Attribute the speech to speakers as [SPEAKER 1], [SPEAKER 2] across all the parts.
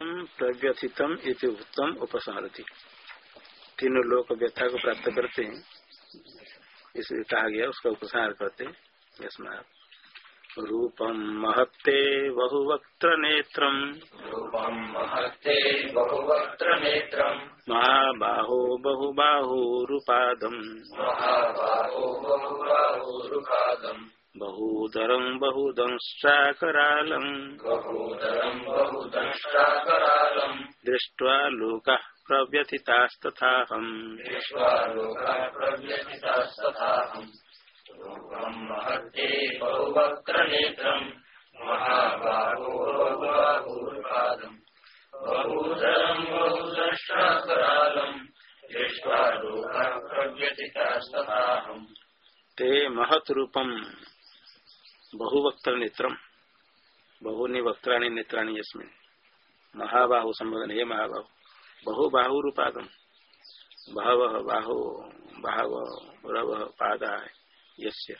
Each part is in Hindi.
[SPEAKER 1] प्रव्यथितम इति उत्तम उपसंहरती तीनों लोक व्यथा को प्राप्त करते हैं। इसलिए कहा गया उसका उपसंहार करते हैं। रूपम महत्ते बहुवक्त्र नेत्र
[SPEAKER 2] महत्ते बहुवक्त्र नेत्र
[SPEAKER 1] महाबाहो बहुबाहुरुपादम
[SPEAKER 2] महाबाहो बहुबाहुरुपादम
[SPEAKER 1] बहूदरं बहुदंश्चाकरालम्
[SPEAKER 2] बहुदरं बहुदंष्ट्राकरालम्
[SPEAKER 1] दृष्ट्वा लोकः प्रव्यथितास्तथाहम्।
[SPEAKER 2] दृष्ट्वा लोकः प्रव्यथितास्तथाहम्। रूपम् महत्ते बहुवक्त्रनेत्रम्। महाबाहो बहुबाहुर्पादम्। बहुधरम् दृष्ट्वा लोकः प्रव्यथितास्तथाहम्।
[SPEAKER 1] ते महत् रूपम् बहुवक्त्र नेत्रम बहुनी वक्त्राणी नेत्राणी यस्मिन। महाबाहु संबोधन हे महाबाहु। बहुबाहु रूपादम बहव बाहु, बहव, रव, पादा, यस्य।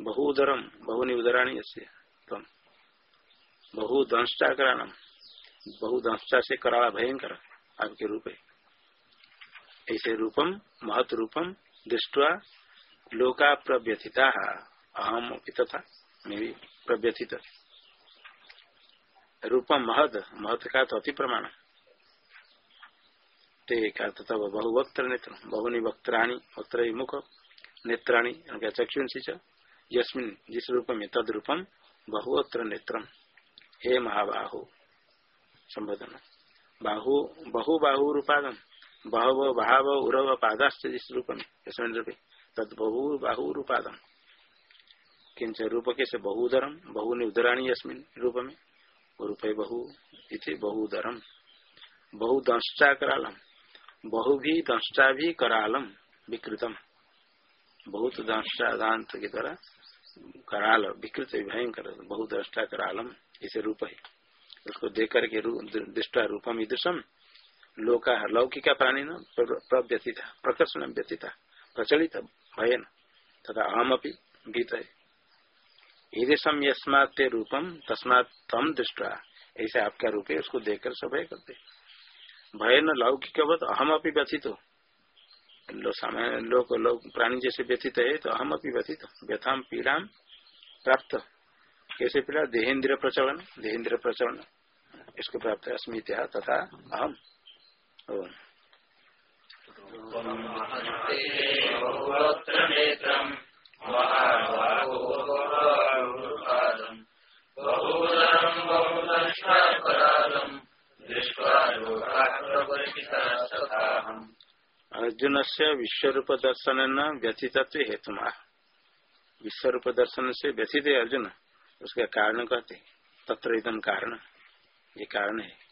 [SPEAKER 1] बहुदरम बहुनी उदराणी यस्य। तम बहुदंष्टाकरणम बहुदंष्टा से कराला भयंकर आपके रूप। ऐसे रूपम महत रूपम दृष्टवा लोका प्रव्यथिता अहम तथा प्रव्यथित। रूपम महद, महत का तो अति प्रमाण। ते का तथा बहुवक्त्र नेत्र, बहुनी वक्त्राणी, वक्त्र मुख, नेत्राणी चक्षुंसी यस्मिन, जिस रूप में तद रूपम बहुवक्त्र नेत्रम हे महाबाहु, संबोधन। बाहु, बहु बाहु रूपादम बहव भाव उरव पादाश्च जिस रूप में तद बहु बाहु रूपादम किंच रूप के से बहुधरम बहुनी उदराणी अस्मिन रूप में रूप बहु इति बहुधरम बहु दंष्टा करालम बहु भी दंष्टा भी करालम विकृतम बहुत दंष्टा दांत के द्वारा कराल विकृत भयंकर बहु दृष्टा करालम इसे रूप है। उसको देख करके दृष्टा रूपम ईदृशम लोका लौकिका प्राणी न प्रव्यथिता, प्रकर्षण व्यथिता, प्रचलित भयन, तथा अहम अपनी भीत है। ईदेशम यस्मात् रूपम तस्मात तम दृष्टा ऐसे आपका रूप है, उसको देखकर सब भय करते भय न लौकिक अवत अहम अपनी व्यथित हो। लो, सामान्य लोग लोग प्राणी जैसे व्यथित है तो अहम अपनी व्यथित व्यथाम पीड़ा प्राप्त कैसे पीड़ा? देहेन्द्र प्रचलन देहेन्द्र प्रचलन। इसको प्राप्त है अस्मित तथा अहम। अर्जुन से विश्व दर्शन न व्यथित हेतु विश्व दर्शन से व्यथित है अर्जुन, उसका कारण कहते तत्र कारण, ये कारण है।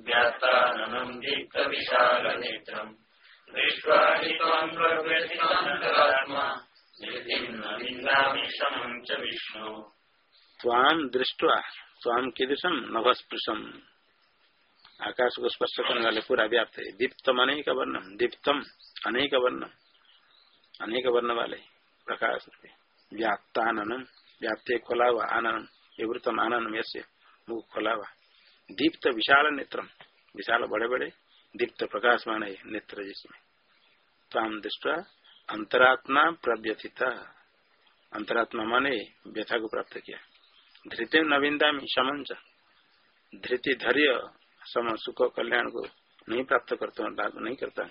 [SPEAKER 2] व्यात्ताननम् दीप्तविशालनेत्रम्। दृष्ट्वा हि त्वाम् प्रव्यथितान्तरात्मा धृतिम् न
[SPEAKER 1] आकाश को स्पर्श करने वाले पूरा व्याप्त। है दीप्तम अनेक वर्णम दीप्तम अनेक वर्णम अनेक वर्ण वाले प्रकाश व्याप्ताननम, व्याप्त खोला हुआ आनंद विवृतम आनंद यश्य मुख खोला हुआ दीप्त विशाल नेत्र विशाल बड़े बड़े, दीप्त प्रकाशमान है नेत्र जिसमें। ताम दृष्टा अंतरात्मा प्रव्यथित। अंतरात्मा माने व्यथा को प्राप्त किया। धृति नवीनता समझ धृति धैर्य सम सुख कल्याण को नहीं प्राप्त करता लाभ नहीं करता।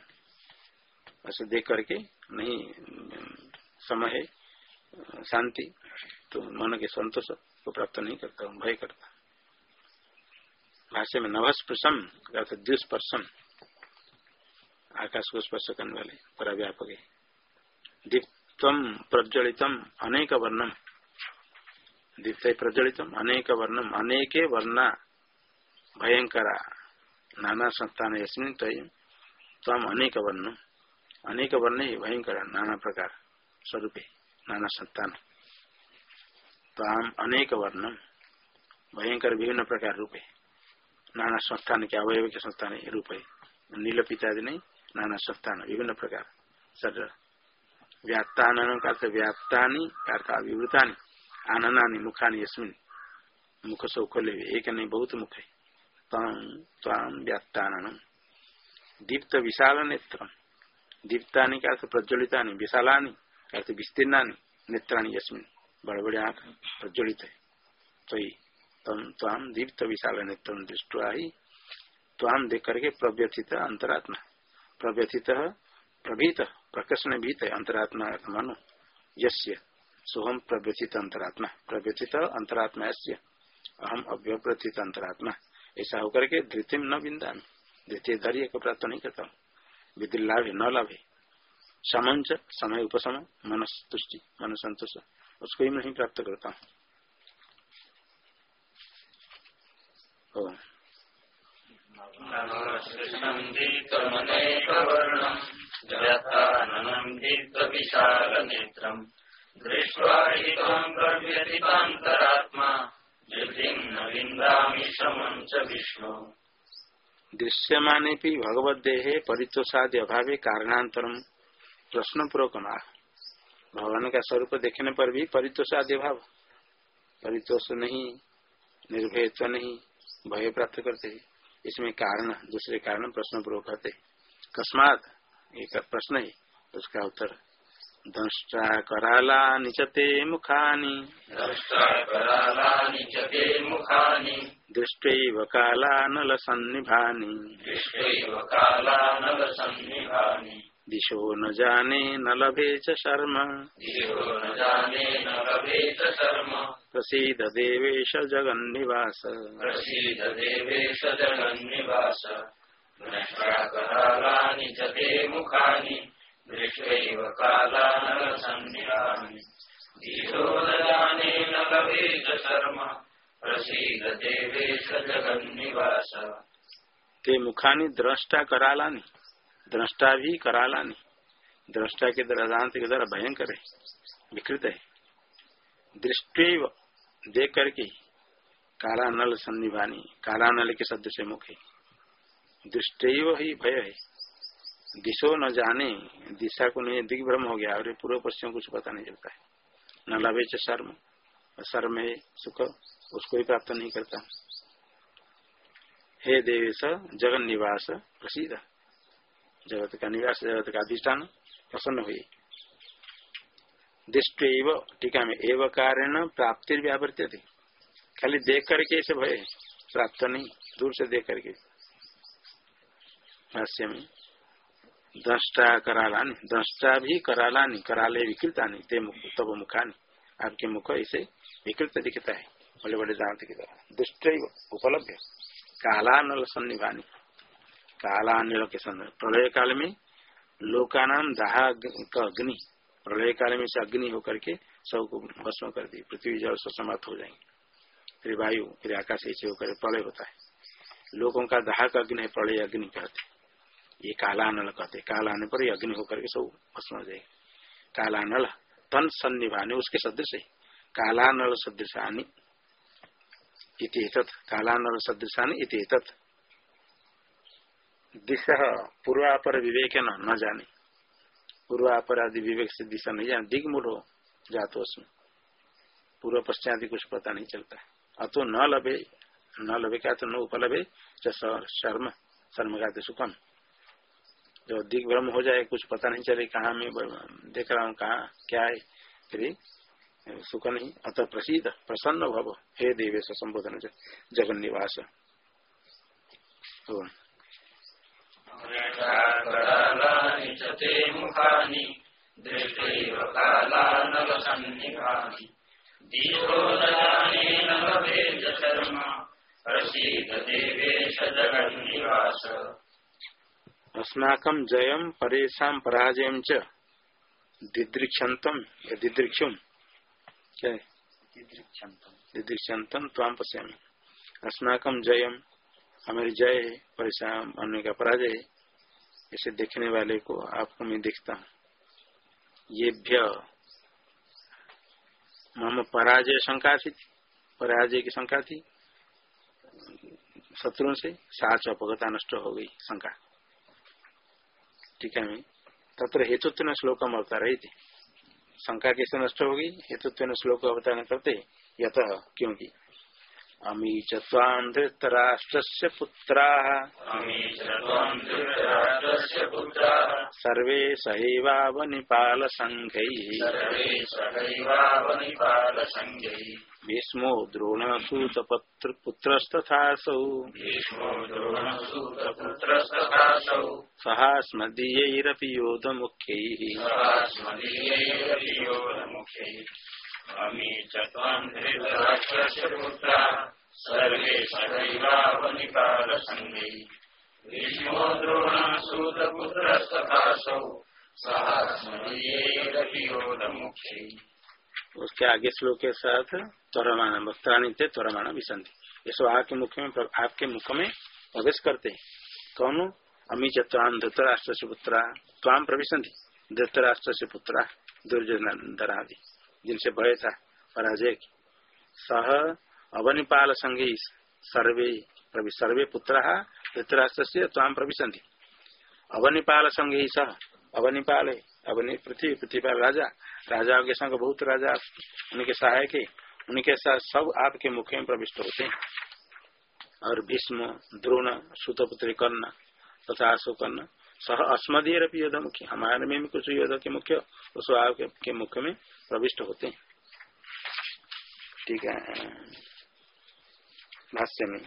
[SPEAKER 1] ऐसे देख करके नहीं समय शांति तो मन के संतोष को प्राप्त नहीं करता हूँ भय करता। भाष्य में नभस्पृशम द्विस्पर्शम। आकाश को स्पर्श करने वाले पूरा व्यापक दीप्तम प्रज्वलितम, अनेक वर्णम। दीप्त प्रज्वलितम, अनेक वर्णम, अनेके वर्णा। भयंकरा, नाना संस्थान यस्मिन तम अनेक वर्ण अनेक वर्ण ही भयंकर, नाना प्रकार, स्वरूप, नाना संतान ताम अनेक वर्ण भयंकर विभिन्न प्रकार रूप। नाना संस्थान के अवयव के संस्थान रूप है नील पितादि नहीं, नाना संस्थान, विभिन्न प्रकार। शरीर व्याप्तान का अर्थ व्याप्तानी, अर्थ विवृतानी आननानी, मुखानी, यस्मिन। मुख से खोले एक नहीं, बहुत मुख है। ताम व्याप्तान दीप्त विशाल नेत्र दीप्तानी का अर्थ प्रज्वलिता विशालानी, अर्थ विस्तीर्णा नेत्राणी, यस्मिन। बड़े बड़े आँख प्रज्वलित है। तो तम दीप्त विशाल नेत्र दृष्टवा ही ताम देख करके प्रव्यथित अंतरात्मा प्रव्यथित, प्रभीत प्रकर्षण भीत अंतरात्मा मनो। यस्य सोहम प्रव्यथित अंतरात्मा प्रव्यथित अंतरात्मा यस्य अहम अव्यप्रथित अंतरात्मा ऐसा होकर के धृतिम न बिंदा द्वितीय धैर्य को प्राप्त नहीं करता हूँ। विधि लाभ, न लाभ। समय उपसम मन तुष्टि मन संतोष उसको ही नहीं प्राप्त करता हूँ।
[SPEAKER 2] जगतानन्दीत्वविशालनेत्रम् दृष्ट्वा हितम् प्रव्यतितान्तरात्मा धृतिम् न
[SPEAKER 1] प्रश्न पूर्वक भगवान का स्वरूप देखने पर भी परितोषादि अभाव। परितोष नहीं निर्भयत्व नहीं। भय प्राप्त करते इसमें कारण दूसरे कारण प्रश्न पूर्वक कहते कस्मात एक प्रश्न है उसका उत्तर दंष्टा कराला निचते मुखानी। दृष्ट काला नल सन्निभानी। दिशो न जाने न लभे च शर्म। प्रसीद देवेश जगन्निवास।
[SPEAKER 2] प्रसीद देवेश जगन्निवास। करालानि च ते मुखानि दृष्ट्वैव लभेत शर्म प्रसीद देवेश जगन्निवास।
[SPEAKER 1] ते मुखानि द्रष्टा करालानि द्रष्टा भी करालानि। द्रष्टा के दृष्टांत के द्वारा भयंकर है विकृत है। दृष्टि देख करके काला नल सन्निभानी काला नल के शब्द से मुख है। दृष्ट ही भय है। दिशो न जाने, दिशा को नहीं, दिग्भ्रम हो गया। और पूर्व पश्चिम कुछ पता नहीं चलता है। न लभे चर्म शर्म है, सुख, उसको ही प्राप्त नहीं करता। हे देवेश जगन निवास प्रसिद्ध जगत का निवास, जगत का अधिष्ठान प्रसन्न हुई। दृष्ट टीका में एवं कारण प्राप्ति व्यावृत्य थे खाली देख करके ऐसे भय प्राप्त नहीं, दूर से देख करके। भाष्य में। दृष्टा करालानी, दृष्टा भी करालानी, कराले विकृतानी, ते मुख, तब मुखानी। आपके मुख ऐसे विकृत दिखता है बड़े बड़े दांत की तरह। दुष्ट उपलब्ध कालानल सन्निभानी। कालानिल के सन्निध प्रलय काल में लोका नाम दाह अग्नि प्रलय काल में से अग्नि होकर के सबको भस्म कर दी पृथ्वी जल सब समाप्त हो जाएँगे। फिर वायु, फिर आकाश ऐसे होकर प्रलय होता है। लोगों का दाहक अग्नि है, प्रलय अग्नि कहते ये कालानल कहते कालाने पर अग्नि होकर के सब भस्म हो जाएँगे। कालानल तन सन्निभाने, उसके सदृश है। कालानल सदृशानी इतिहत कालानल सदृशानी इतिहत दिशा पूर्वापर विवेक न जाने। पूर्वापर अपराधी विवेक से दिशा नहीं जाने दिग्मूल हो जातो उसमें पूर्व पश्चात कुछ पता नहीं चलता। अतो न लभे न लभे क्या तो न उपलभे शर्म शर्म का सुखम। जो दिग्भ्रम हो जाए, कुछ पता नहीं चले कहा मैं देख रहा हूँ, कहा, क्या है, फिर सुख नहीं। अतः प्रसिद्ध प्रसन्न भव, हे देवेश संबोधन जगन निवास
[SPEAKER 2] मुखानि दृष्ट्वैव कालानलसन्निभानि दीपो ददानेन भवेत् शर्म प्रसीद देवेश जगन्निवास
[SPEAKER 1] अस्माकं जयं परेषां पराजयं च दिदृक्षन्तम या दिदृक्षुम क्या पश्यामि। अस्माकं जयम हमारी जय परिश्रम अन्य का पराजय। इसे देखने वाले को आपको मैं देखता हूँ। ये भ्य, मम पराजय शंका थी, पराजय की शंका थी। शत्रुओं से साच अपगता नष्ट हो गई शंका। ठीक है मैं? तत्र हेतुत्व श्लोकम अवतार रही थी शंका कैसे नष्ट होगी हेतुत्व श्लोक अवतारण करते यथ क्योंकि अमी चाम धृतराष्ट्र पुत्रा। सर्वे सहैवावनिपाल संघै भीष्मो द्रोणसूतपत्र पुत्रस्तथासौ सहास्मदीयैरपि योधमुख्यैः। उसके आगे श्लोक के साथ, त्वरमाण वक्तानी थे त्वरमाण विसंधि ये सब आपके मुख में आपके मुख में प्रवेश करते हैं। कौन? अमी चाम धृतराष्ट्र से पुत्रा। ताम प्रविशंधि धृतराष्ट्र से पुत्रा दुर्जन आदि जिनसे भय था, पराजय की। सह अवनिपाल संगी सर्वे सर्वे पुत्र धृतराष्ट्र से ताम प्रविशंधि अवनिपाल संघी सह अवनिपाल, अवनि पृथ्वी पृथ्वीपाल राजा। राजाओं के संग बहुत राजा उनके सहायक है। उनके साथ सब आपके मुख में प्रविष्ट होते हैं। और भीष्म, द्रोण, सुतपुत्र कर्ण तथा अशोकर्ण सह अस्मदीय योद्धा मुख्य। हमारे में भी कुछ योद्धा के मुख्य उस आपके मुख्य में प्रविष्ट होते हैं। ठीक है। भाष्य में।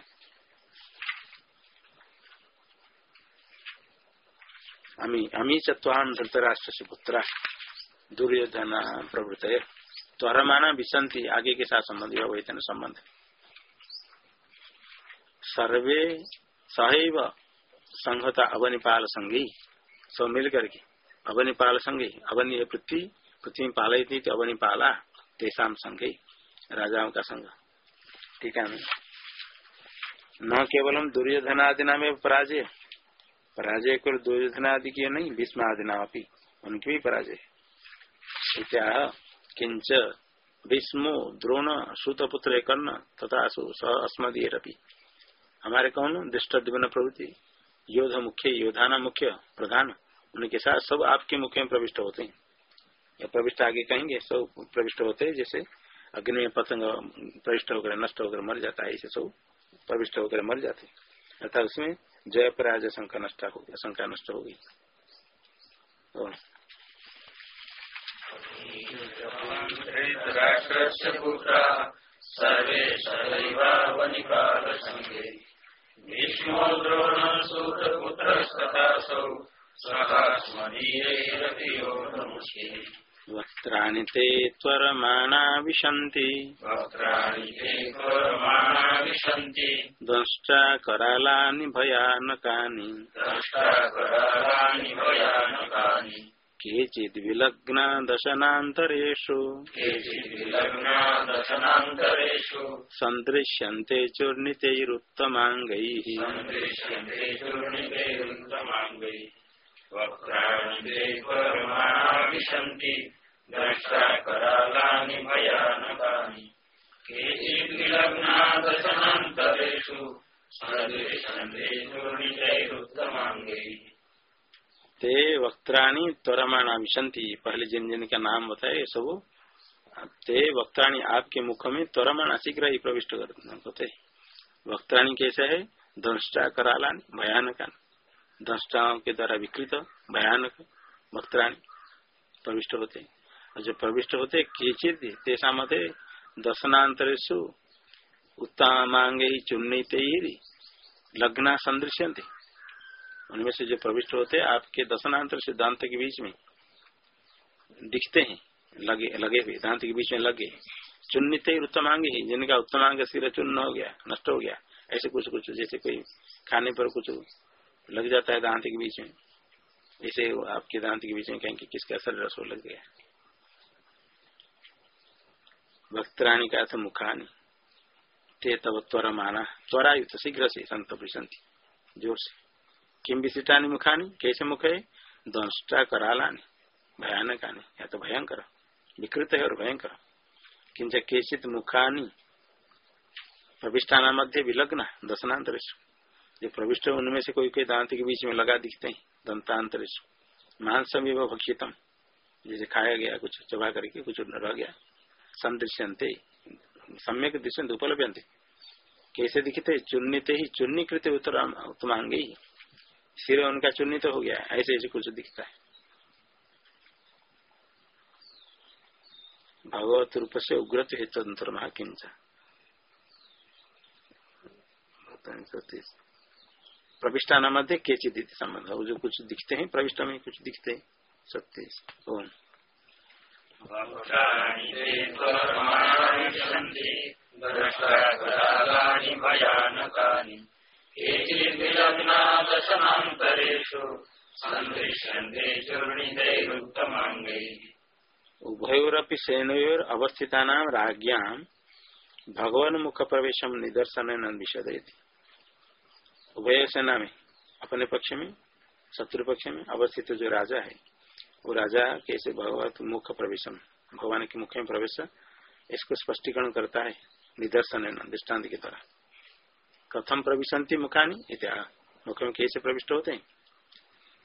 [SPEAKER 1] अमी अमी चुआम धृतराष्ट्र से पुत्र, दुर्योधन प्रवृत त्वरमाना विसंति आगे के साथ संबंध वेतन संबंध। सर्वे सहैव संघता अवनिपाल संगी सब मिल करके अवनिपाल संगे अवनि पृथ्वी पृथ्वी पालय थी तो अवनिपाला तेसाम संघ राजाओं का संग। ठीक है न केवलम दुर्योधनादि नाम पराजय पराजय कर दुर्योधन आदि की नहीं भीष्म आदि नाम अपनी उनकी भी पराजय किंच, भीष्मो, द्रोण, सुतपुत्र कर्ण तथा अस्मदीय हमारे कौन? दृष्ट दिवन प्रवृत्ति योद्धा मुख्य योधाना मुख्य, प्रधान। उनके साथ सब आपके मुख्य में प्रविष्ट होते हैं। प्रविष्ट आगे कहेंगे, सब प्रविष्ट होते हैं, जैसे अग्नि में पतंग प्रविष्ट होकर नष्ट होकर मर जाता है, ऐसे सब प्रविष्ट होकर मर जाते अर्थात उसमें जय पराजय शंका नष्ट हो गया, शंका नष्ट हो गई।
[SPEAKER 2] भीष्मो योधमुखे
[SPEAKER 1] ते त्वरमाणा विशन्ति। दंष्टा करालानि भयानकानि। केचिद् विलग्ना दशनान्तरेषु। सन्दृश्यन्ते चूर्णितैरुत्तमाङ्गैः।
[SPEAKER 2] वक्त्राणि भयानकानि। केचिद्विलग्नादशनान्तरेषु
[SPEAKER 1] ते त्वरमाणा विशंति पहले जिन जिन का नाम बताए सब। ते वक्त्राणी आपके मुख में त्वरमाणा शीघ्र ही प्रविष्ट करते वक्त्राणी कैसे है? दंष्टा करालानी भयानक दंष्टाओं के द्वारा विकृत, भयानक वक्त्राणी प्रविष्ट होते और जो प्रविष्ट होते केचित तेषा मत दर्शनातरेशु उत्तमांग ही चुन्नीते ही लग्ना उनमें से जो प्रविष्ट होते आपके दर्शनांतर सिद्धांत के बीच में दिखते हैं, लगे लगे हुए दांत के बीच में लगे चुन्नित ही उत्तमांग ही, जिनका उत्तमांग सिर चुन्न हो गया, नष्ट हो गया, ऐसे कुछ कुछ जैसे कोई खाने पर कुछ लग जाता है दांत के बीच में। ऐसे आपके दांत के बीच में कहेंगे किसका शरीर रसो लग गया। वक्त्राणी का अर्थ मुखानी। ते तब त्वर माना। त्वरायुक्त शीघ्र से, संत प्रसंति ज़ोर से। किम विशिष्टानी मुखानी? कैसे मुख है? दंष्टा करालानी। भयानक आनी या तो भयंकर। विकृत है और भयंकर। किंच मुखानी। प्रविष्टाना मध्य विलग्न। दशनांतर जो प्रविष्ट उनमें से कोई कोई दांत के बीच में लगा दिखते हैं, दंतांतर मांसम एवं भक्षितम। जैसे खाया गया, कुछ चबा करके, कुछ रह गया। संदृश्यंते सम्यक दृश्य उपलब्ध कैसे दिखते? चुन्नीते ही चुन्नी कृत उत्तर उत्तमांगे ही। सिर उनका चुन्नित हो गया, ऐसे ऐसे कुछ दिखता है। भगवत रूप से उग्रत है तंत्र महाकिंचा प्रविष्टान मध्य के संबंध जो कुछ दिखते हैं प्रविष्ट में कुछ दिखते हैं। सत्य ओम।
[SPEAKER 2] भयानकानि।
[SPEAKER 1] उभयोरपि सेनयोर अवस्थिता भगवान मुख प्रवेश निदर्शन विषदयती उभय सेना में, अपने पक्ष में, शत्रु पक्ष में अवस्थित जो राजा है, वो राजा कैसे भगवत मुख प्रवेश भगवान के मुख्य में प्रवेश, इसको स्पष्टीकरण करता है, निदर्शन दृष्टांत के द्वारा। कथम प्रविशंति मुखानी इत्या मुख में कैसे प्रविष्ट होते हैं?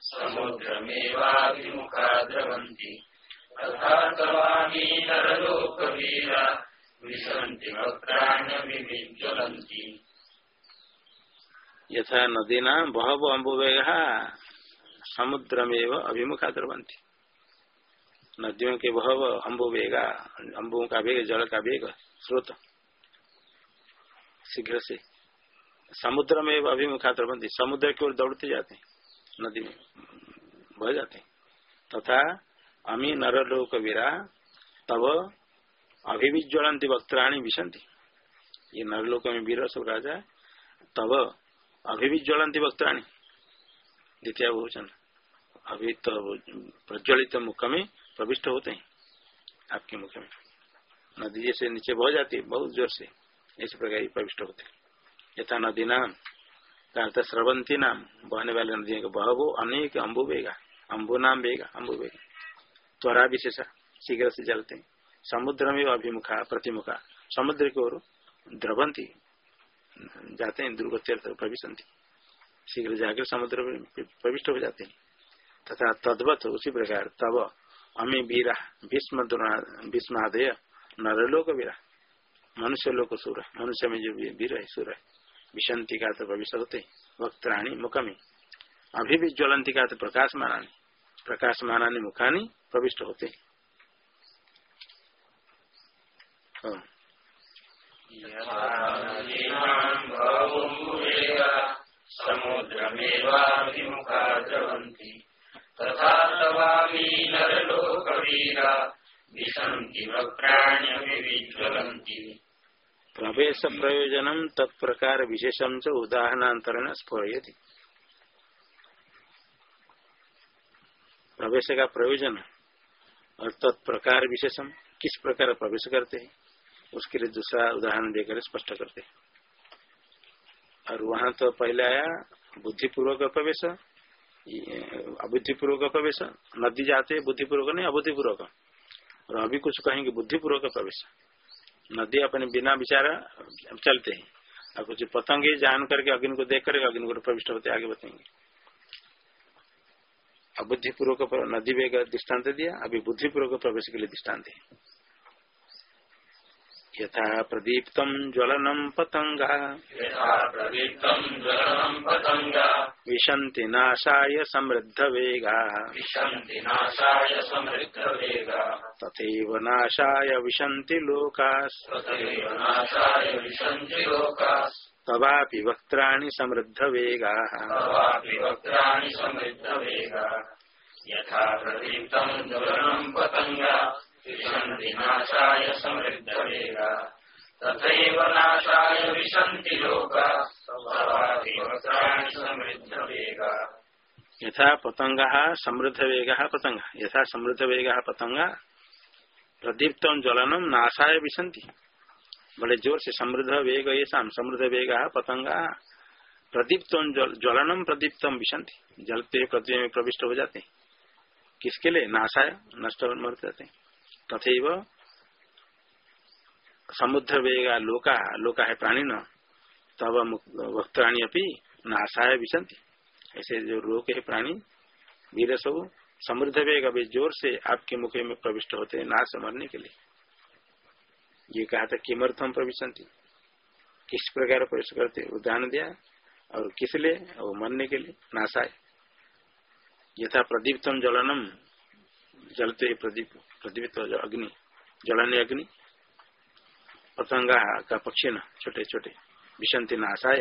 [SPEAKER 1] समुद्रमेवाभिमुखा द्रवन्ति तथा तवामी नरलोकवीरा विशन्ति, वक्त्राण्यभिविज्वलन्ति। यथा नदीना अम्बुवेग अभिमुखा द्रवंती नदियों के बहव अम्बुवेगा अम्बु का वेग, जल का वेग, स्रोत। शीघ्र से। समुद्र में अभिमुखा द्रवंती समुद्र की ओर दौड़ते जाते हैं। नदी में। बह जाते तथा अमी नरलोक वीरा तब अभिविज्वलंती वक्त्राणी विशंति ये नरलोक में वीर सब राजा तब अभिविज्वलंती वक्त्राणी। द्वितीय भोजन अभी तो प्रज्वलित मुख में प्रविष्ट होते हैं आपके मुख में नदी जैसे नीचे बह जाती है, बहुत ज़ोर से। इस प्रकार प्रविष्ट होते यथा नदी नाम कहते स्रवंती नाम बहने वाले नदियों का बहबो अनेक अम्बु बेगा अम्बु नाम बेगा अम्बु बेगा। त्वरा विशेषा, शीघ्र से जलते हैं। समुद्र में अभिमुखा, प्रतिमुखा, समुद्र की ओर द्रवंती, जाते हैं दुर्गतीर्थ प्रविशंति। शीघ्र जाकर समुद्र में प्रविष्ट हो जाते हैं। तथा तद्वत उसी प्रकार तब अमी वीरा, भीष्म भीष्मादय, नरलोक वीरा। मनुष्य लोक सूर, मनुष्य में जो वीर है, सूर है। विशंति का तो भविष्य होते वक्त्राणी मुखमी। अभी भी ज्वलंती का तो प्रकाश मानानी प्रकाश मानानी मुखानी प्रविष्ट होते
[SPEAKER 2] समुद्रमेवाभिमुखा तथा
[SPEAKER 1] प्रवेश प्रयोजन तत्प्रकार विशेषम च उदाहरणांतरण स्फुरयति। प्रवेश का प्रयोजन और तत्प्रकार विशेषम किस प्रकार प्रवेश करते हैं, उसके लिए दूसरा उदाहरण देकर स्पष्ट करते हैं। और वहाँ तो पहले आया बुद्धिपूर्वक प्रवेश अबुद्धिपूर्वक प्रवेश, नदी जाते बुद्धिपूर्वक नहीं, अबुद्धिपूर्वक। और अभी कुछ कहेंगे बुद्धिपूर्वक प्रवेश। नदी अपने बिना विचार चलते हैं। और कुछ पतंगे जान करके अग्नि को देख करके अग्नि को प्रविष्ट होते आगे बताएँगे। बुद्धिपूर्वक नदी वेग दृष्टांत दिया, अभी बुद्धिपूर्वक प्रवेश के लिए दृष्टांत है। यथा प्रदीप्त ज्वलनम पतंगा विशंति नाशाय समृद्ध वेगा तथैव नाशाय विशंति लोकास्। तवापि वक्त्राणि समृद्ध वेगा
[SPEAKER 2] तवापि वक्त्राणि समृद्धवेगा। यथा प्रदीप्तम् ज्वलनम् पतङ्गा। विशन्ति नाशाय समृद्धवेगा नाशाय विशन्ति लोका। समृद्धवेगा
[SPEAKER 1] यथा पतंग समृद्ध वेग पतंग यथा समृद्ध वेग पतंग प्रदीप्त ज्वलनम नाशाय विशंति बड़े ज़ोर से समृद्ध वेग ये शाम समृद्ध वेग पतंगा प्रदीप्त ज्वलनम प्रदीप्तम विशंति जलते पृथ्वी में प्रविष्ट हो जाते किसके लिए? नाशाय, नष्ट मर जाते तथे समुद्र वेगा लोका लोका है प्राणी न तब वक्त्राणी अपनी नाशाय विशंति ऐसे जो लोक है प्राणी वीर सब समृद्ध वेग अभी ज़ोर से आपके मुखे में प्रविष्ट होते हैं नाश मरने के लिए। ये कहा था किमर्थम प्रविशंति किस प्रकार प्रवेश करते उदाहरण दिया और किस लिए? और मरने के लिए नाशाय। यथा प्रदीप्तम जलनम जलते प्रदीप। प्रदीप्त अग्नि, जलने अग्नि पतंगा का पक्षी न छोटे छोटे विशंति नाशाय,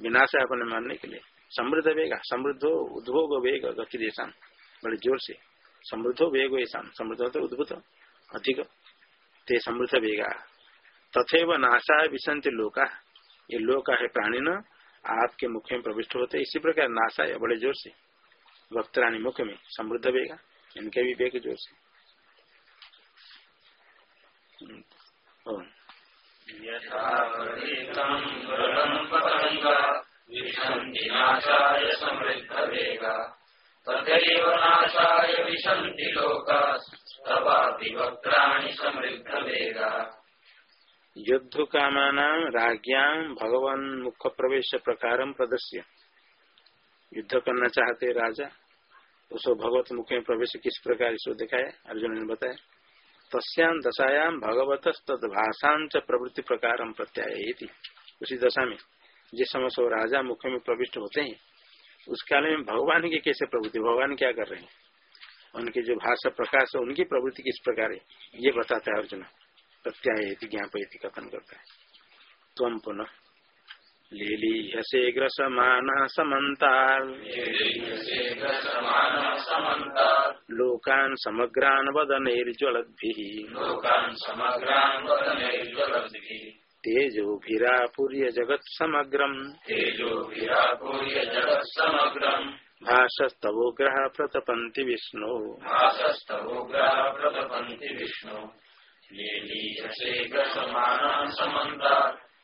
[SPEAKER 1] विनाश अपने मरने के लिए। समृद्ध वेग, समृद्धो उद्भोग वेग, गति देशा बड़े ज़ोर से। समृद्धो वेग ऐसा समृद्ध तो उद्भुत, अधिक, ते समृद्ध वेगा। तथे नाशा विसंत लोका। ये लोका है प्राणी न, आपके मुख में प्रविष्ट होते, इसी प्रकार नाशा है बड़े ज़ोर से। वक्तराणी मुख में समृद्ध वेगा, इनके भी वेग ज़ोर से
[SPEAKER 2] यथा विशन्ति नाशाय समृद्धवेगा
[SPEAKER 1] युद्ध कामाना राज्ञां भगवान मुख प्रवेश प्रकार प्रदर्श्य। युद्ध करना चाहते राजा उसको भगवत मुख में प्रवेश किस प्रकार इसको दिखाया? अर्जुन ने बताया। तस्याम दशायाम भगवत तद भाषां च प्रवृत्ति प्रकार प्रत्याय उसी दशा में जिस समय सब राजा मुख में प्रविष्ट होते हैं, उस काल में भगवान की कैसे प्रवृत्ति, भगवान क्या कर रहे हैं? उनके जो भाषा प्रकाश है, उनकी प्रवृत्ति किस प्रकार है? ये बताता है अर्जुन। प्रत्याय ज्ञापयति, कथन करता है। तम पुनः लीली हसे ग्रसमान समन्ता लोकान समग्रान वदनैर्ज्वलद्भिः। तेजोभिरापूर्य जगत समग्रम
[SPEAKER 2] तेजोभिरापूर्य जगत समग्रम
[SPEAKER 1] भाषस्तवोग्रह प्रतपन्ति विष्णु।
[SPEAKER 2] भाषस्तवोग्रह प्रतपन्ति विष्णु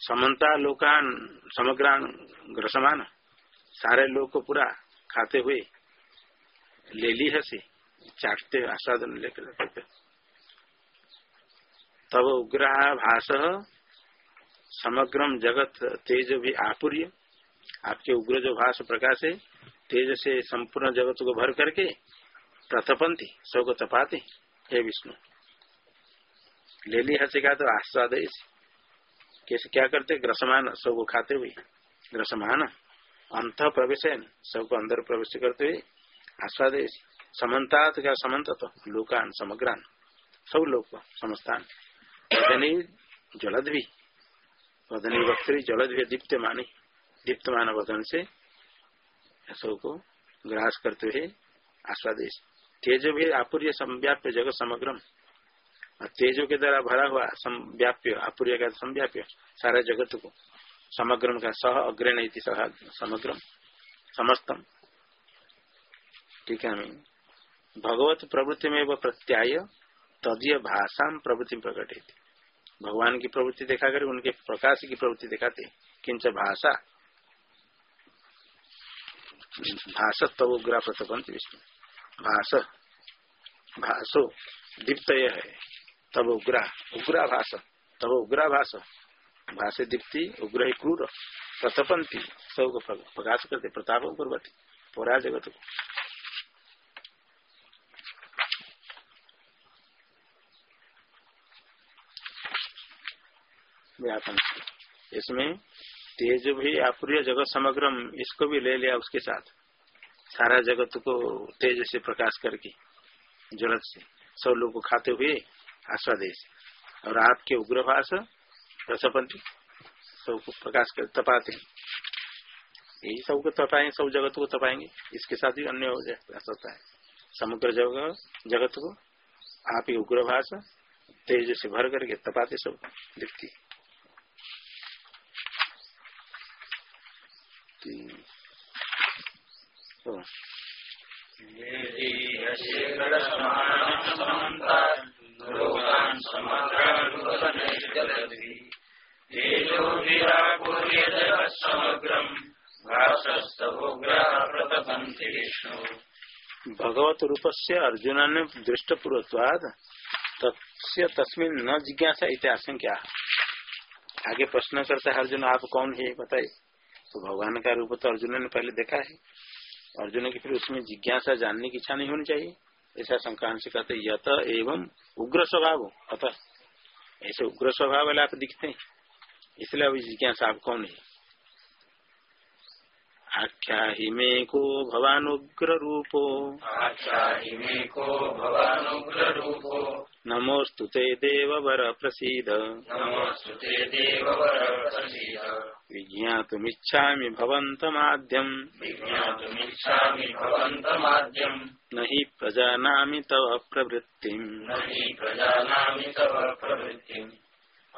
[SPEAKER 1] समन्ता लोकान समग्रान ग्रसमान। सारे लोग को पूरा खाते हुए ले ली है से। चाटते आस्वादन लेकर तब उग्रह भाष समग्रम जगत तेज भी आपूर्य। आपके उग्र जो भाष प्रकाश है, तेज से संपूर्ण जगत को भर करके प्रथपंथी सबको तपाते हे विष्णु। ले ली हंसे का तो आस्वाद कैसे क्या करते? ग्रसमान सबको खाते हुए। ग्रसमान, अंत प्रवेश सबको अंदर प्रवेश करते हुए आस्वाद समन्तात का समन्त तो लोकान, समग्रान। सब लोग समस्तान। वदनी जलद भी वदनी वक्तरी जलद भी दीप्तमानी। दीप्तमान वदन से को ग्रास करते हुए आस्वादेश तेज भी आपूर्य संव्याप्य जगत समग्रम। तेजो के द्वारा भरा हुआ संव्याप्य आपूर्य का संव्याप्य सारा जगत को समग्रम का सह अग्र नहीं सह समग्रम समस्तम ठीक है भगवत प्रवृत्ति में वह प्रत्याय, तदीय भाषा प्रवृत्ति प्रकट भगवान की प्रवृत्ति देखा कर उनके प्रकाश की प्रवृत्ति दिखाते। किंच भाषा। भाष तब उग्रा प्रतपंत विष्णु। भाष। भाषो दीप्त है। तब उग्रा उग्रा भाष, तब उग्रा भाष। भाष्य दीप्ति, उग्र ही क्रूर प्रतपंती सबको प्रकाश करते प्रताप पूर्वती पूरा जगत को। इसमें तेज भी अपूर्य जगत समग्रम, इसको भी ले लिया उसके साथ। सारा जगत को तेज से प्रकाश करके जलत से। सब लोग को खाते हुए आस्वादेश और आपके उग्रभाष रसपंथी सबको प्रकाश कर, तपाते यही सबको तपाएँगे सब जगत को तपाएँगे। इसके साथ ही अन्य हो जाए होता है। समग्र जगत जगत को, आप ही उग्र उग्रभाष तेज से भर करके तपाते सब दिखती तो भगवत रूप से अर्जुन ने दृष्ट पूर्वत्वाद तस्मिन न जिज्ञासा इतिहास क्या आगे प्रश्न करता है, अर्जुन, आप कौन है बताए तो भगवान का रूप तो अर्जुन ने पहले देखा है। अर्जुन की फिर उसमें जिज्ञासा जानने की इच्छा नहीं होनी चाहिए। ऐसा शंका से कहते यत एवं उग्र स्वभाव अतः ऐसे उग्र स्वभाव वाले आप दिखते हैं। इसलिए अभी जिज्ञासा आप कौन है? आख्या ही मे को भवानुग्र रूपो
[SPEAKER 2] आख्या ही मे को भवानुग्र रूपो
[SPEAKER 1] नमोस्तु ते देववर प्रसीद विज्ञातुमिच्छामि भवन्तमाद्यम्। न हि प्रजानामि तव प्रवृत्तिम्।
[SPEAKER 2] न हि प्रजानामि तव प्रवृत्तिम्।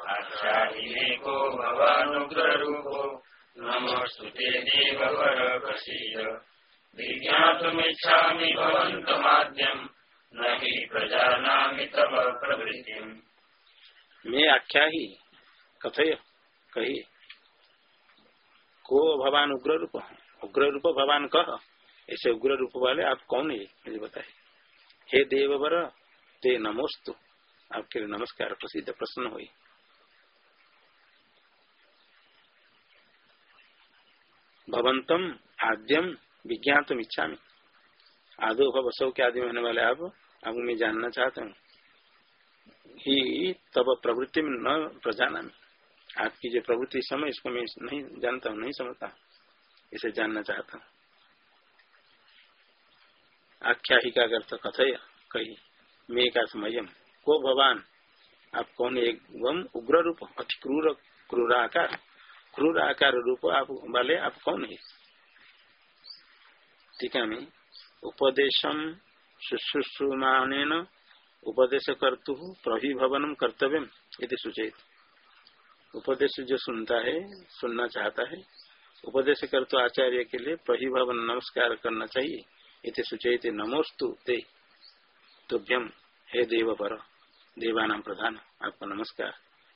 [SPEAKER 2] आख्या हि मे को भवानुग्र रूपो नमोस्तु ते देववर प्रसीद विज्ञातुमिच्छामि भवन्तमाद्यम्।
[SPEAKER 1] मैं आख्या ही कथय, कही, को भगवान उग्र रूप उग्र रूप भगवान कह ऐसे उग्र रूप वाले आप कौन है, मुझे बताए हे देववर, ते नमोस्तु। आपके लिए नमस्कार, प्रसिद्ध प्रसन्न हुई। भवंतम आद्यम विज्ञातम इच्छा में आदो भव के आदि होने वाले आप अब मैं जानना चाहता हूँ ही तब प्रवृत्ति में न प्रजाना में। आपकी जो प्रवृत्ति समय, इसको मैं नहीं जानता हूँ, नहीं समझता। इसे जानना चाहता हूँ। आख्यायिका करता कथय, कही, मैं का समयम। को भगवान? आप कौन एवं उग्र रूप? अति क्रूर क्रूर आकार क्रूर आकार रूप आप वाले, आप कौन है? टीका में। उपदेशम शुश्रूषुमान उपदेश कर्तु प्रभिभवनम कर्तव्य सूचित उपदेश जो सुनता है, सुनना चाहता है उपदेश कर तो आचार्य के लिए प्रभिभवन नमस्कार करना चाहिए इति सूचित नमोस्तु ते तुभ्यम हे देव पर देवानाम प्रधान, आपको नमस्कार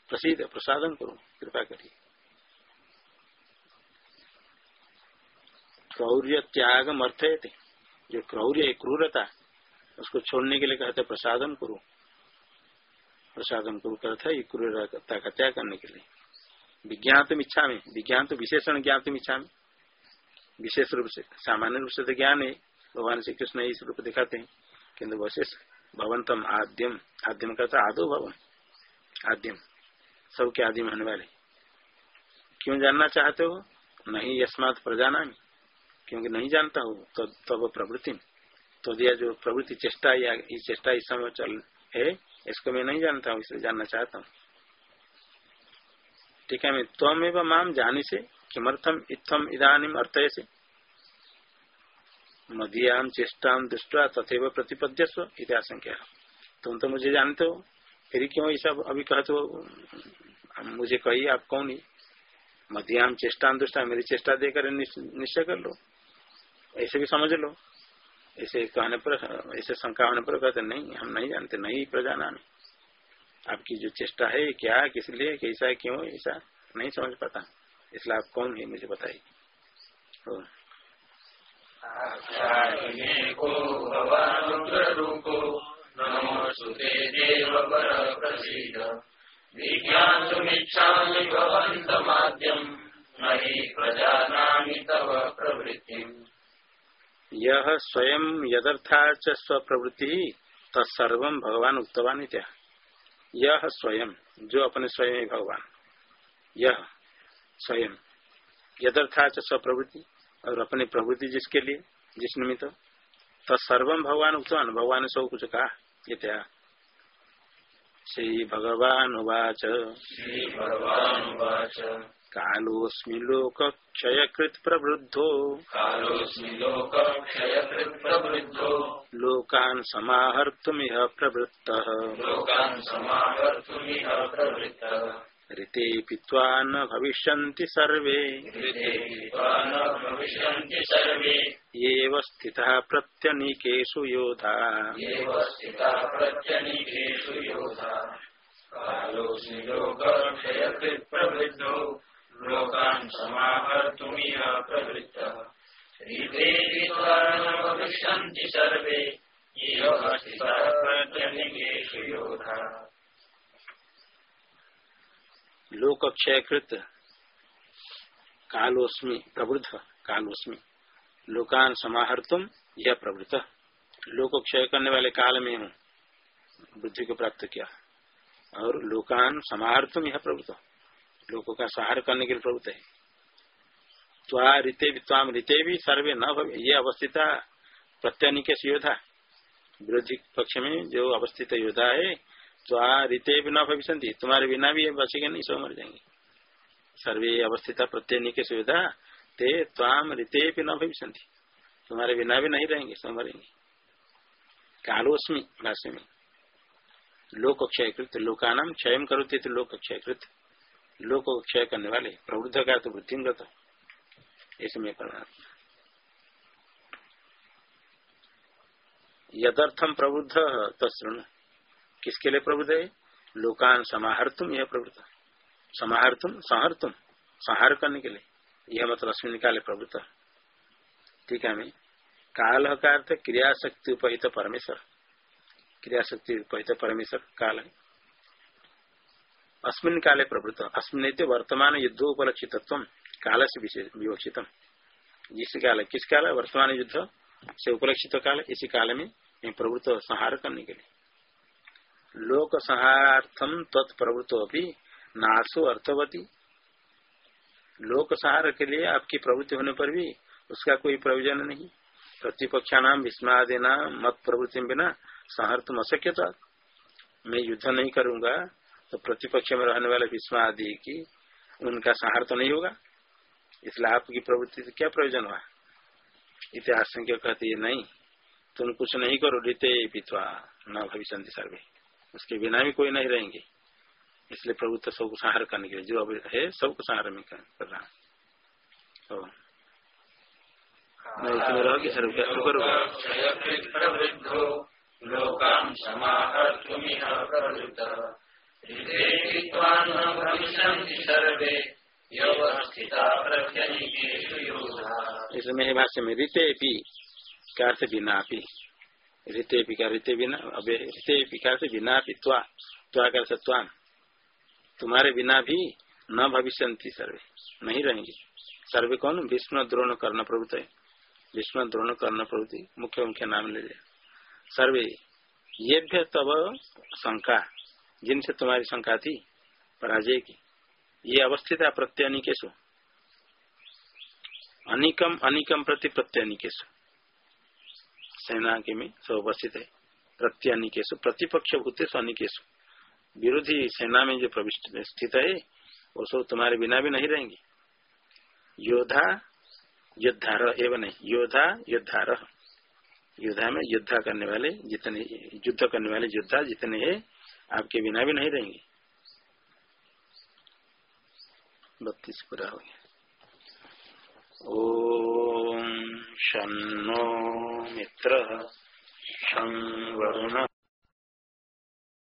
[SPEAKER 1] प्रसिद्ध प्रसादन करो कृपा करिए। क्रौर्य त्याग अर्थ जो क्रौर्य क्रूरता उसको छोड़ने के लिए कहते प्रसादन करो। प्रसादन करो करता है क्रूरता का त्याग करने के लिए। विज्ञातम इच्छा में विज्ञान तो विशेषण ज्ञातम इच्छा में विशेष रूप से, सामान्य रूप से तो ज्ञान है। भगवान श्री कृष्ण इस रूप दिखाते हैं। किन्तु विशेष भवंतम आद्यम। आद्यम करता आदो भवन आद्यम। सबके आदिम होने वाले। क्यों जानना चाहते हो? नहीं यस्मात प्रजाना क्योंकि नहीं जानता हो तब तो तब प्रवृत्ति तो दिया जो प्रवृत्ति चेष्टा या इस चेष्टा इस समय चल है, इसको मैं नहीं जानता हूँ, इसलिए जानना चाहता हूँ। ठीक है, मैं त्वमेव माम जानी से किमर्थम इतम इधानीम अर्थ से मदियाम चेष्टा दृष्टा तथेव प्रतिपद्यस्व इतिहासंख्या तुम तो मुझे जानते हो, फिर क्यों ये सब अभी कहते हो मुझे कही, आप कौन ही? मध्याम चेष्टा दुष्टा मेरी चेष्टा देकर निश्चय कर लो। ऐसे भी समझ लो। ऐसे कहने पर, ऐसे शंका होने पर कहते, नहीं, हम नहीं जानते, नहीं प्रजाना आपकी जो चेष्टा है क्या, किस लिए, कैसा, क्यों, ऐसा नहीं समझ पाता। इसलिए आप कौन है, मुझे बताइए।
[SPEAKER 2] प्रजानामि तव
[SPEAKER 1] यह स्वयं यदर्था च स्वप्रवृत्ति, तत्सर्व भगवान उक्तवान इत्या। यह स्वयं, जो अपने स्वयं भगवान। यह स्वयं, यदर्था च स्वप्रवृत्ति, और अपनी प्रवृत्ति जिसके लिए, जिस निमित्त। तत्सर्व भगवान उक्तवान, भगवान ने सब कुछ कहा, इत्या। श्री भगवान उवाच।
[SPEAKER 2] श्री भगवानुवाच
[SPEAKER 1] कालोस्मि लोक क्षयकृत प्रवृद्धो
[SPEAKER 2] कालोऽस्मि लोकक्षयकृत् प्रवृद्धो
[SPEAKER 1] लोकान् समाहर्तुमिह प्रवृत्तः।
[SPEAKER 2] लोकान् समावर्तुमिह प्रवृत्तः।
[SPEAKER 1] ऋतेऽपि त्वा न भविष्यन्ति सर्वे।
[SPEAKER 2] कृते
[SPEAKER 1] एव स्थितः प्रत्यनीकेषु योधा।
[SPEAKER 2] कालोऽस्मि लोकक्षयकृत् प्रवृद्धो लोकान् सर्वे। स्थिताः प्रत्यनीकेषु योधा
[SPEAKER 1] कालोस्मि प्रवृद्ध कालोस्मि लोकान समाहर्तुम यह प्रवृत्त। लोक क्षय करने वाले काल में हूँ। बुद्धि को प्राप्त किया। और लोकान समाहर्तुम यह प्रवृत्त। लोगों का संहार करने के लिए प्रवृत्त है। त्वा रीते भी त्वाम रीते भी सर्वे न भवे ये अवस्थिता प्रत्यनिकेश योद्धा। विरोधी पक्ष में जो अवस्थित योद्धा है, त्वा रीते भी न भविष्य तुम्हारे बिना भी बचेंगे नहीं सब मर जाएँगे। सर्वे अवस्थिता प्रत्यनिकेश योद्धा, ते त्वाम रीते भी न भविष्य तुम्हारे बिना भी नहीं रहेंगे सब मरेंगे। कालोस्मी भाष्य में लोक क्षयकृत लोकानाम क्षय करोते तो लोक क्षयकृत लोक को क्षय करने वाले प्रवृद्ध का तो वृद्धिंगत इसमें परमात्मा यदर्थम प्रबुद्ध तृण किसके लिए प्रबुद्ध है? लोकान समाहर्तुम यह प्रवृत्त। समाहर्तुम संहर्तुम संहार करने के लिए। यह मतलब अश्विन निकाले प्रवृत्त। ठीक है, मैं। काल का अर्थ क्रियाशक्ति उपहित परमेश्वर। क्रियाशक्ति उपहित परमेश्वर, काल है। अस्मिन काले प्रवृत्त अस्मिन वर्तमान युद्धोपलक्षित काल से विवक्षित। जिस काल, किस काल? वर्तमान युद्ध से उपलक्षित काल, इसी काल में प्रवृत्त संहार करने के लिए। लोक संहार्थम तत्प्रवृत्त अभी नासो अर्थवती। लोक संहार के लिए आपकी प्रवृत्ति होने पर भी उसका कोई प्रयोजन नहीं। प्रतिपक्षा नाम विस्मादिना मत प्रवृत्ति बिना संहार तुम अशक्यता मैं युद्ध नहीं करूँगा तो प्रतिपक्ष में रहने वाले भीष्म आदि की उनका संहार तो नहीं होगा। इसलिए आपकी प्रवृत्ति से क्या प्रयोजन हुआ? इतिहास कहती है, नहीं, तुम कुछ नहीं करो, रीते पित्वा, न भविष्य सर्वे। उसके बिना भी कोई नहीं रहेंगे। इसलिए प्रभु तो सबको संहार करने के लिए, जो अभी है, सबको संहार में कर रहा तो मैं इसमें रहोगी सर
[SPEAKER 2] प्रवृद्धो ऋते
[SPEAKER 1] इसमें भाष्य में कार से बिना पी रीते पी का बिना, अब रीते पी से बिना पी त्वा तुम्हारे बिना भी न भविष्य सर्वे, नहीं रहेंगे। सर्वे कौन? भीष्म द्रोण कर्ण प्रभुत है। भीष्म द्रोण कर्ण प्रभुति, मुख्य मुख्य नाम ले लिया। सर्वे ये भी तब शंका। जिनसे तुम्हारी शंका थी, पराजय की। ये अवस्थित है प्रत्यनिकेशु। अनिकम अनिकम प्रति प्रत्यनिकेशु। सेना के में सब अवस्थित है। प्रत्यनिकेशु प्रतिपक्ष भूतेश अनिकेशु विरोधी सेना में जो प्रविष्ट स्थित है, वो सब तुम्हारे बिना भी नहीं रहेंगे। योद्धा, योद्धार एवं नहीं। योद्धा, योद्धार। योद्धा में युद्ध करने वाले जितने, युद्ध करने वाले योद्धा जितने हैं आपके बिना भी नहीं रहेंगे। बत्तीस पूरा हो गया। ओम शो मित्र शं